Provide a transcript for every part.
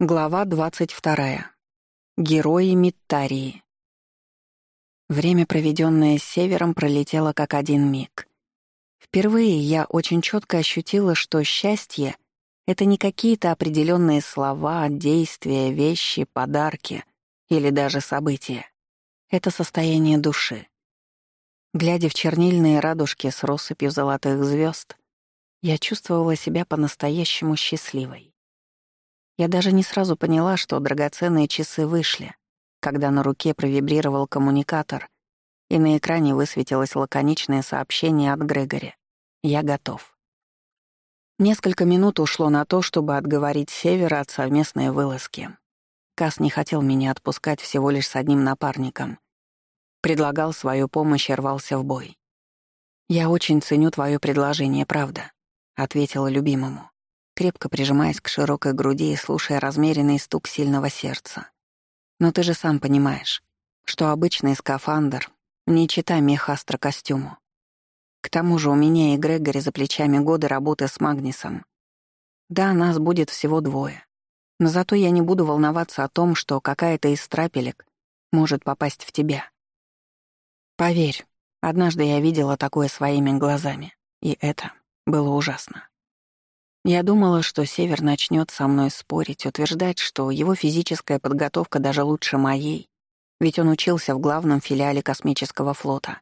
Глава 22. Герои Миттарии. Время, проведенное с севером, пролетело как один миг. Впервые я очень четко ощутила, что счастье — это не какие-то определенные слова, действия, вещи, подарки или даже события. Это состояние души. Глядя в чернильные радужки с россыпью золотых звезд, я чувствовала себя по-настоящему счастливой. Я даже не сразу поняла, что драгоценные часы вышли, когда на руке провибрировал коммуникатор, и на экране высветилось лаконичное сообщение от Грегори. «Я готов». Несколько минут ушло на то, чтобы отговорить Севера от совместной вылазки. Кас не хотел меня отпускать всего лишь с одним напарником. Предлагал свою помощь и рвался в бой. «Я очень ценю твое предложение, правда», — ответила любимому крепко прижимаясь к широкой груди и слушая размеренный стук сильного сердца. «Но ты же сам понимаешь, что обычный скафандр не чита мех-астрокостюму. К тому же у меня и Грегори за плечами годы работы с Магнисом. Да, нас будет всего двое. Но зато я не буду волноваться о том, что какая-то из трапелек может попасть в тебя. Поверь, однажды я видела такое своими глазами, и это было ужасно. Я думала, что Север начнет со мной спорить, утверждать, что его физическая подготовка даже лучше моей, ведь он учился в главном филиале космического флота.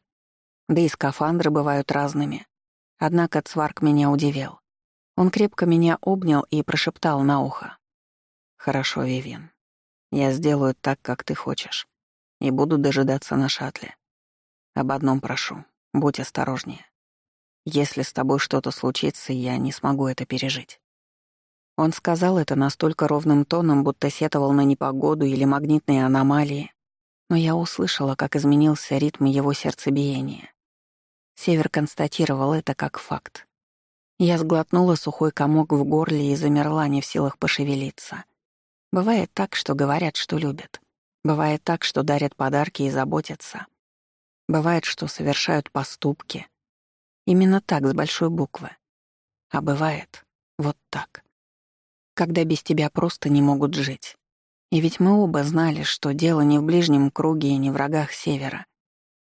Да и скафандры бывают разными. Однако Цварк меня удивил. Он крепко меня обнял и прошептал на ухо. «Хорошо, Вивин. Я сделаю так, как ты хочешь, и буду дожидаться на шаттле. Об одном прошу, будь осторожнее. Если с тобой что-то случится, я не смогу это пережить». Он сказал это настолько ровным тоном, будто сетовал на непогоду или магнитные аномалии, но я услышала, как изменился ритм его сердцебиения. Север констатировал это как факт. Я сглотнула сухой комок в горле и замерла, не в силах пошевелиться. Бывает так, что говорят, что любят. Бывает так, что дарят подарки и заботятся. Бывает, что совершают поступки, Именно так, с большой буквы. А бывает вот так. Когда без тебя просто не могут жить. И ведь мы оба знали, что дело не в ближнем круге и не в врагах Севера,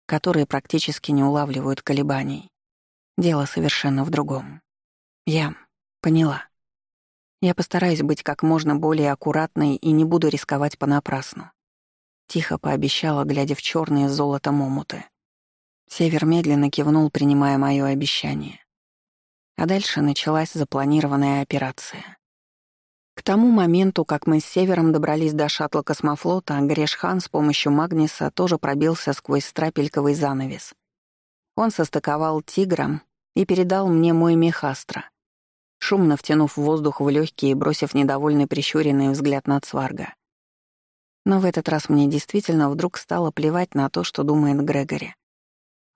которые практически не улавливают колебаний. Дело совершенно в другом. Я поняла. Я постараюсь быть как можно более аккуратной и не буду рисковать понапрасну. Тихо пообещала, глядя в черные с золотом омуты. Север медленно кивнул, принимая мое обещание. А дальше началась запланированная операция. К тому моменту, как мы с Севером добрались до шаттла космофлота, Грешхан с помощью Магниса тоже пробился сквозь страпельковый занавес. Он состыковал тигром и передал мне мой мехастро, шумно втянув воздух в легкие и бросив недовольный прищуренный взгляд на Цварга. Но в этот раз мне действительно вдруг стало плевать на то, что думает Грегори.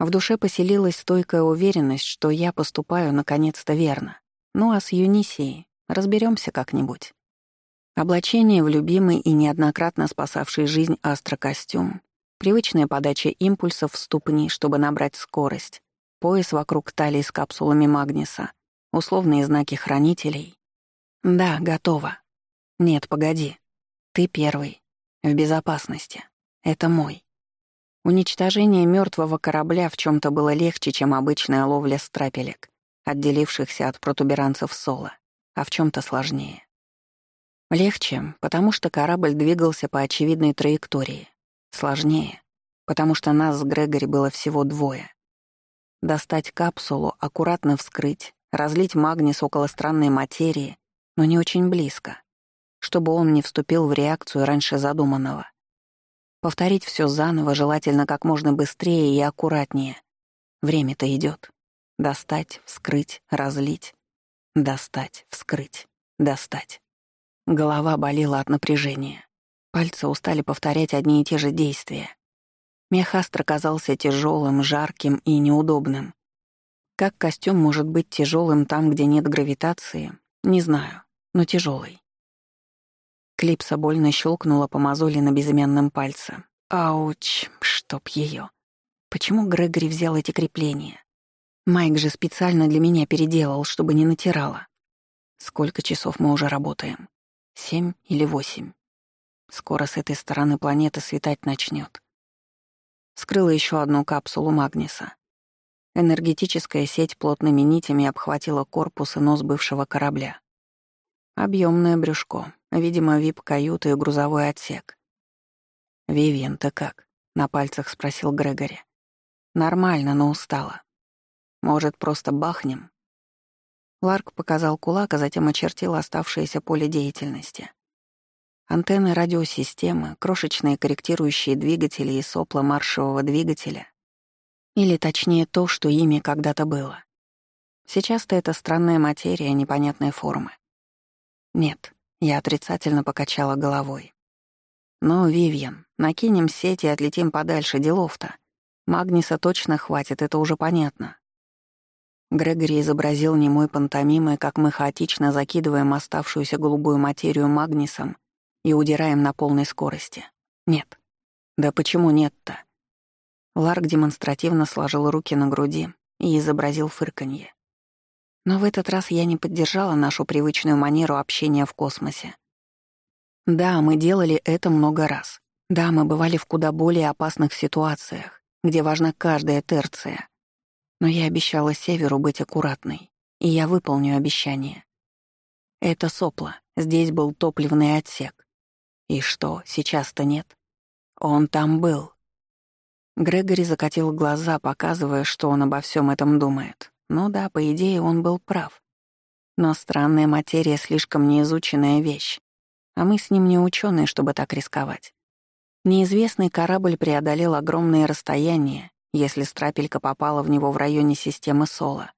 В душе поселилась стойкая уверенность, что я поступаю наконец-то верно. Ну а с Юнисией разберемся как-нибудь. Облачение в любимый и неоднократно спасавший жизнь астрокостюм, привычная подача импульсов в ступни, чтобы набрать скорость, пояс вокруг талии с капсулами Магниса, условные знаки хранителей. Да, готово. Нет, погоди. Ты первый. В безопасности. Это мой. Уничтожение мертвого корабля в чем то было легче, чем обычная ловля страпелек, отделившихся от протуберанцев Сола, а в чем то сложнее. Легче, потому что корабль двигался по очевидной траектории. Сложнее, потому что нас с Грегори было всего двое. Достать капсулу, аккуратно вскрыть, разлить магнис около странной материи, но не очень близко, чтобы он не вступил в реакцию раньше задуманного. Повторить все заново, желательно как можно быстрее и аккуратнее. Время-то идет. Достать, вскрыть, разлить. Достать, вскрыть, достать. Голова болела от напряжения. Пальцы устали повторять одни и те же действия. Мехастр казался тяжелым, жарким и неудобным. Как костюм может быть тяжелым там, где нет гравитации, не знаю, но тяжелый. Клипса больно щелкнула по мозоли на безымянном пальце. Ауч, чтоб ее. Почему Грегори взял эти крепления? Майк же специально для меня переделал, чтобы не натирала. Сколько часов мы уже работаем? Семь или восемь. Скоро с этой стороны планеты светать начнет. Скрыла еще одну капсулу Магниса. Энергетическая сеть плотными нитями обхватила корпус и нос бывшего корабля. Объемное брюшко, видимо, вип-каюта и грузовой отсек. «Вивьен, ты как?» — на пальцах спросил Грегори. «Нормально, но устала. Может, просто бахнем?» Ларк показал кулак, а затем очертил оставшееся поле деятельности. Антенны радиосистемы, крошечные корректирующие двигатели и сопла маршевого двигателя. Или точнее то, что ими когда-то было. Сейчас-то это странная материя непонятной формы. Нет, я отрицательно покачала головой. Но, Вивьен, накинем сеть и отлетим подальше, делов-то. Магниса точно хватит, это уже понятно. Грегори изобразил немой пантомимой, как мы хаотично закидываем оставшуюся голубую материю магнисом и удираем на полной скорости. Нет. Да почему нет-то? Ларк демонстративно сложил руки на груди и изобразил фырканье. Но в этот раз я не поддержала нашу привычную манеру общения в космосе. Да, мы делали это много раз. Да, мы бывали в куда более опасных ситуациях, где важна каждая терция. Но я обещала Северу быть аккуратной, и я выполню обещание. Это сопло, здесь был топливный отсек. И что, сейчас-то нет? Он там был. Грегори закатил глаза, показывая, что он обо всем этом думает. Ну да, по идее, он был прав. Но странная материя — слишком неизученная вещь. А мы с ним не ученые, чтобы так рисковать. Неизвестный корабль преодолел огромные расстояния, если страпелька попала в него в районе системы Сола.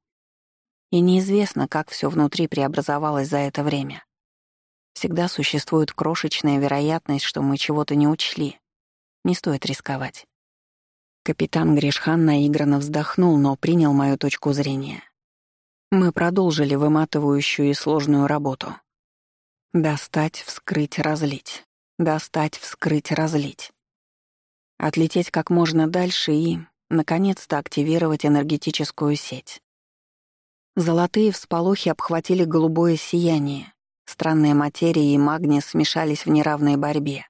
И неизвестно, как все внутри преобразовалось за это время. Всегда существует крошечная вероятность, что мы чего-то не учли. Не стоит рисковать. Капитан Гришхан наигранно вздохнул, но принял мою точку зрения. Мы продолжили выматывающую и сложную работу. Достать, вскрыть, разлить. Достать, вскрыть, разлить. Отлететь как можно дальше и, наконец-то, активировать энергетическую сеть. Золотые всполохи обхватили голубое сияние. Странная материя и магния смешались в неравной борьбе.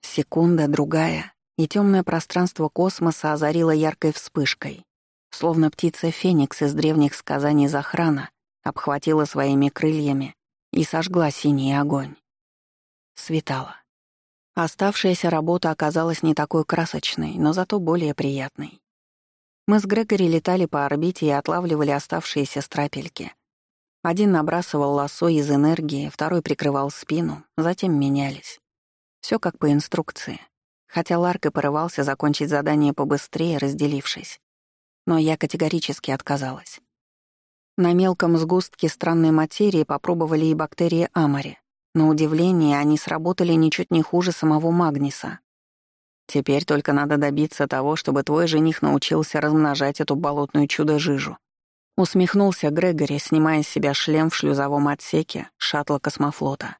Секунда, другая, и темное пространство космоса озарило яркой вспышкой. Словно птица Феникс из древних сказаний Захрана обхватила своими крыльями и сожгла синий огонь. Светало. Оставшаяся работа оказалась не такой красочной, но зато более приятной. Мы с Грегори летали по орбите и отлавливали оставшиеся страпельки. Один набрасывал лосо из энергии, второй прикрывал спину, затем менялись. Все как по инструкции. Хотя Ларк и порывался закончить задание побыстрее, разделившись. Но я категорически отказалась. На мелком сгустке странной материи попробовали и бактерии Амари, на удивление, они сработали ничуть не хуже самого Магниса. Теперь только надо добиться того, чтобы твой жених научился размножать эту болотную чудо-жижу. Усмехнулся Грегори, снимая с себя шлем в шлюзовом отсеке шаттла космофлота.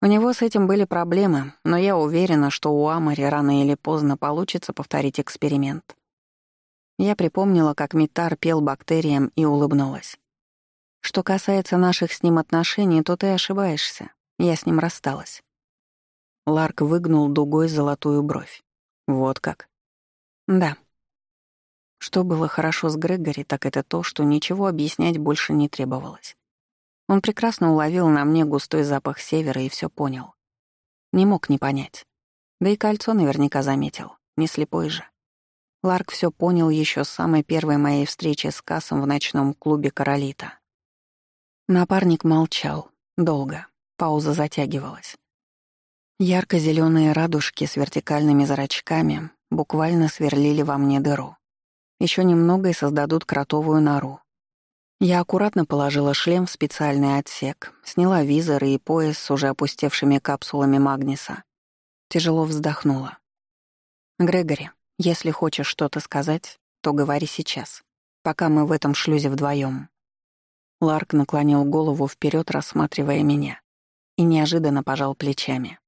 У него с этим были проблемы, но я уверена, что у Амари рано или поздно получится повторить эксперимент. Я припомнила, как Митар пел бактериям и улыбнулась. Что касается наших с ним отношений, то ты ошибаешься. Я с ним рассталась. Ларк выгнул дугой золотую бровь. Вот как? Да. Что было хорошо с Грегори, так это то, что ничего объяснять больше не требовалось. Он прекрасно уловил на мне густой запах севера и все понял. Не мог не понять. Да и кольцо наверняка заметил, не слепой же. Ларк все понял еще с самой первой моей встречи с Кассом в ночном клубе «Королита». Напарник молчал. Долго. Пауза затягивалась. ярко зеленые радужки с вертикальными зрачками буквально сверлили во мне дыру. Еще немного и создадут кротовую нору. Я аккуратно положила шлем в специальный отсек, сняла визоры и пояс с уже опустевшими капсулами Магниса. Тяжело вздохнула. «Грегори, если хочешь что-то сказать, то говори сейчас, пока мы в этом шлюзе вдвоем. Ларк наклонил голову вперед, рассматривая меня, и неожиданно пожал плечами.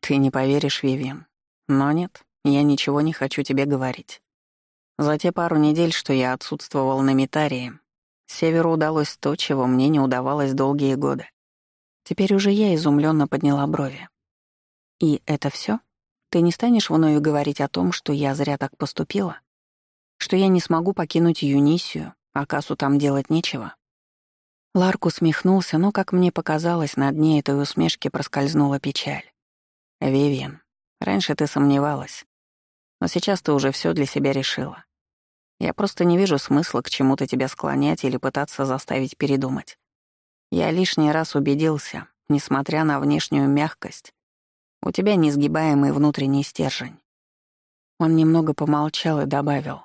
«Ты не поверишь, Вивиан. Но нет, я ничего не хочу тебе говорить. За те пару недель, что я отсутствовал на Митарии, Северу удалось то, чего мне не удавалось долгие годы. Теперь уже я изумленно подняла брови. «И это все? Ты не станешь мною говорить о том, что я зря так поступила? Что я не смогу покинуть Юнисию, а кассу там делать нечего?» Ларк усмехнулся, но, как мне показалось, на дне этой усмешки проскользнула печаль. «Вивиан, раньше ты сомневалась, но сейчас ты уже все для себя решила. Я просто не вижу смысла к чему-то тебя склонять или пытаться заставить передумать. Я лишний раз убедился, несмотря на внешнюю мягкость, у тебя несгибаемый внутренний стержень. Он немного помолчал и добавил.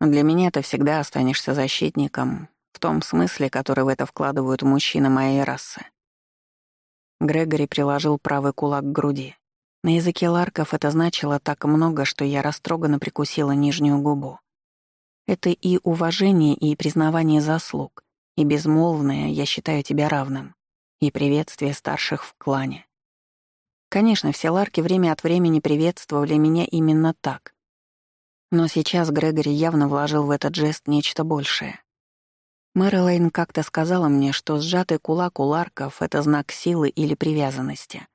Для меня ты всегда останешься защитником, в том смысле, который в это вкладывают мужчины моей расы. Грегори приложил правый кулак к груди. На языке ларков это значило так много, что я растроганно прикусила нижнюю губу. Это и уважение, и признавание заслуг, и безмолвное «я считаю тебя равным», и приветствие старших в клане. Конечно, все ларки время от времени приветствовали меня именно так. Но сейчас Грегори явно вложил в этот жест нечто большее. Мэрилайн как-то сказала мне, что сжатый кулак у ларков — это знак силы или привязанности.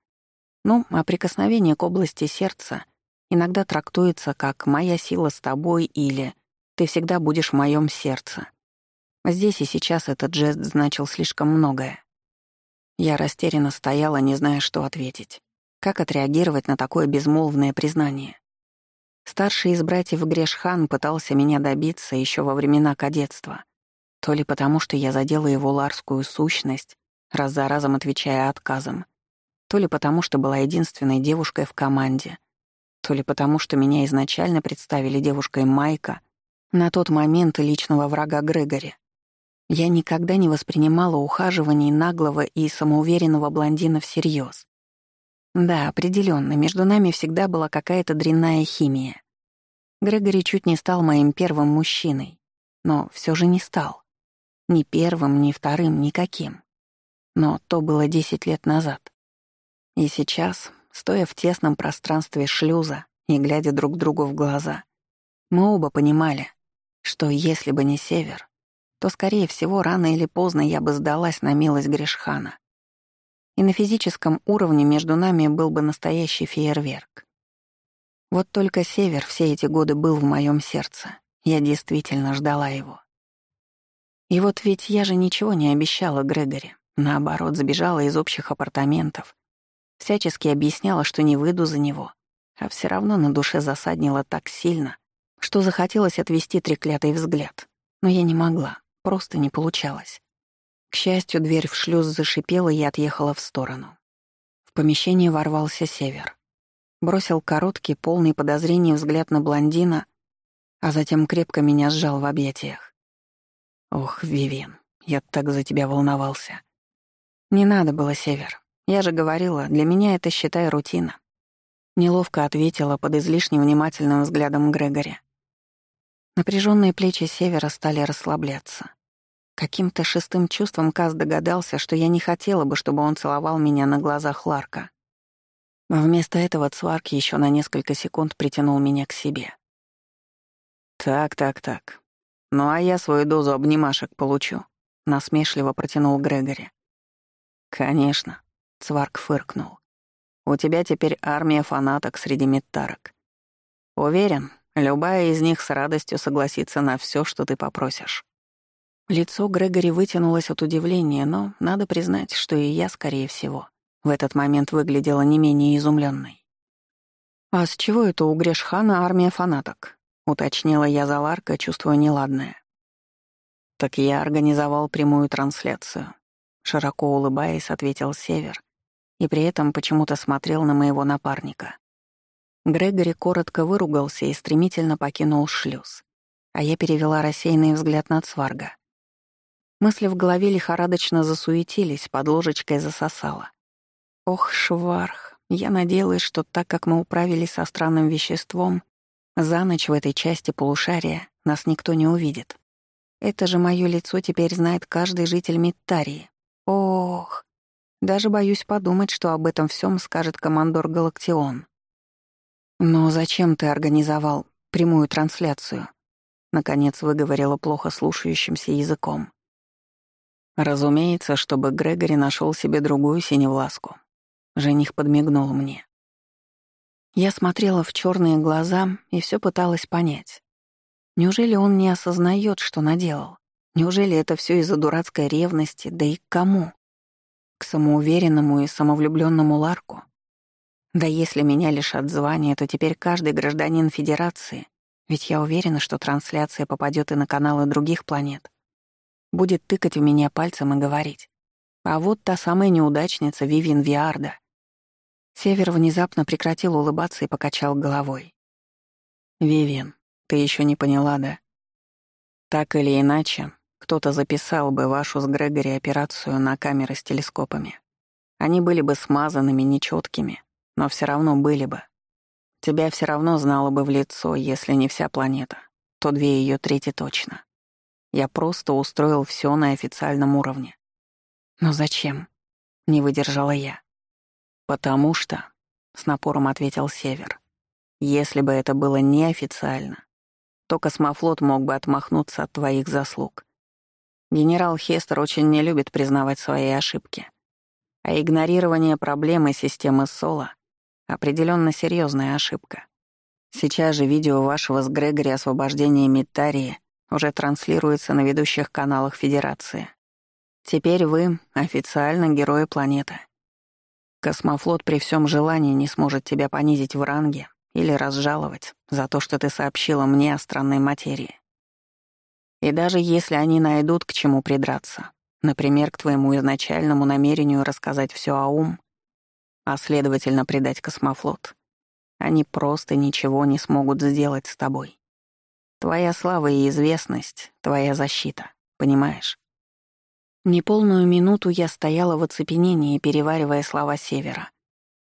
Ну, а прикосновение к области сердца иногда трактуется как «моя сила с тобой» или «ты всегда будешь в моем сердце». Здесь и сейчас этот жест значил слишком многое. Я растерянно стояла, не зная, что ответить. Как отреагировать на такое безмолвное признание? Старший из братьев Грешхан пытался меня добиться еще во времена кадетства. То ли потому, что я задела его ларскую сущность, раз за разом отвечая отказом, то ли потому, что была единственной девушкой в команде, то ли потому, что меня изначально представили девушкой Майка, на тот момент личного врага Грегори. Я никогда не воспринимала ухаживаний наглого и самоуверенного блондина всерьез. Да, определенно, между нами всегда была какая-то дрянная химия. Грегори чуть не стал моим первым мужчиной, но все же не стал. Ни первым, ни вторым, никаким. Но то было десять лет назад. И сейчас, стоя в тесном пространстве шлюза и глядя друг другу в глаза, мы оба понимали, что если бы не Север, то, скорее всего, рано или поздно я бы сдалась на милость Гришхана. И на физическом уровне между нами был бы настоящий фейерверк. Вот только Север все эти годы был в моем сердце. Я действительно ждала его. И вот ведь я же ничего не обещала Грегори. Наоборот, забежала из общих апартаментов, Всячески объясняла, что не выйду за него, а все равно на душе засаднило так сильно, что захотелось отвести треклятый взгляд. Но я не могла, просто не получалось. К счастью, дверь в шлюз зашипела, и отъехала в сторону. В помещение ворвался север. Бросил короткий, полный подозрений взгляд на блондина, а затем крепко меня сжал в объятиях. «Ох, Вивен, я так за тебя волновался». «Не надо было, Север. Я же говорила, для меня это, считай, рутина. Неловко ответила под излишне внимательным взглядом Грегори. Напряженные плечи Севера стали расслабляться. Каким-то шестым чувством Каз догадался, что я не хотела бы, чтобы он целовал меня на глазах Ларка. Вместо этого Цварк еще на несколько секунд притянул меня к себе. «Так, так, так. Ну а я свою дозу обнимашек получу», — насмешливо протянул Грегори. «Конечно», Цварк фыркнул. «У тебя теперь армия фанаток среди метарок. Уверен, любая из них с радостью согласится на все, что ты попросишь». Лицо Грегори вытянулось от удивления, но надо признать, что и я, скорее всего, в этот момент выглядела не менее изумленной. «А с чего это у Грешхана армия фанаток?» — уточнила я за Ларка, чувствуя неладное. «Так я организовал прямую трансляцию», — широко улыбаясь, ответил Север, и при этом почему-то смотрел на моего напарника. Грегори коротко выругался и стремительно покинул шлюз, а я перевела рассеянный взгляд на Цварга. Мысли в голове лихорадочно засуетились, под ложечкой засосала. Ох, Шварх, я надеялась, что так как мы управились со странным веществом, за ночь в этой части полушария нас никто не увидит. Это же мое лицо теперь знает каждый житель Миттарии. Ох, даже боюсь подумать, что об этом всем скажет командор Галактион. «Но зачем ты организовал прямую трансляцию?» Наконец выговорила плохо слушающимся языком. Разумеется, чтобы Грегори нашел себе другую синевласку. Жених подмигнул мне. Я смотрела в черные глаза и все пыталась понять. Неужели он не осознает, что наделал? Неужели это все из-за дурацкой ревности, да и к кому? К самоуверенному и самовлюбленному Ларку? Да если меня лишат звания, то теперь каждый гражданин Федерации, ведь я уверена, что трансляция попадет и на каналы других планет, будет тыкать в меня пальцем и говорить. А вот та самая неудачница Вивин Виарда. Север внезапно прекратил улыбаться и покачал головой. «Вивин, ты еще не поняла, да? Так или иначе, кто-то записал бы вашу с Грегори операцию на камеры с телескопами. Они были бы смазанными, нечеткими, но все равно были бы. Тебя все равно знала бы в лицо, если не вся планета, то две ее трети точно. Я просто устроил все на официальном уровне. Но зачем? Не выдержала я. Потому что, с напором ответил Север, если бы это было неофициально, то космофлот мог бы отмахнуться от твоих заслуг. Генерал Хестер очень не любит признавать свои ошибки. А игнорирование проблемы системы Соло — определенно серьезная ошибка. Сейчас же видео вашего с Грегори освобождения Миттарии уже транслируется на ведущих каналах Федерации. Теперь вы официально герои планеты. Космофлот при всем желании не сможет тебя понизить в ранге или разжаловать за то, что ты сообщила мне о странной материи. И даже если они найдут к чему придраться, например, к твоему изначальному намерению рассказать все о ум, а следовательно предать космофлот, они просто ничего не смогут сделать с тобой. Твоя слава и известность — твоя защита, понимаешь? Неполную минуту я стояла в оцепенении, переваривая слова Севера,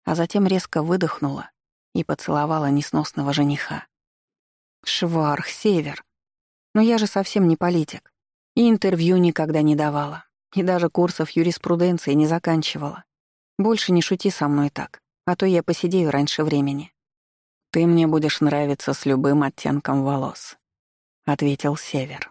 а затем резко выдохнула и поцеловала несносного жениха. «Шварх, Север! Но я же совсем не политик. И интервью никогда не давала. И даже курсов юриспруденции не заканчивала. Больше не шути со мной так, а то я посидею раньше времени. Ты мне будешь нравиться с любым оттенком волос», — ответил Север.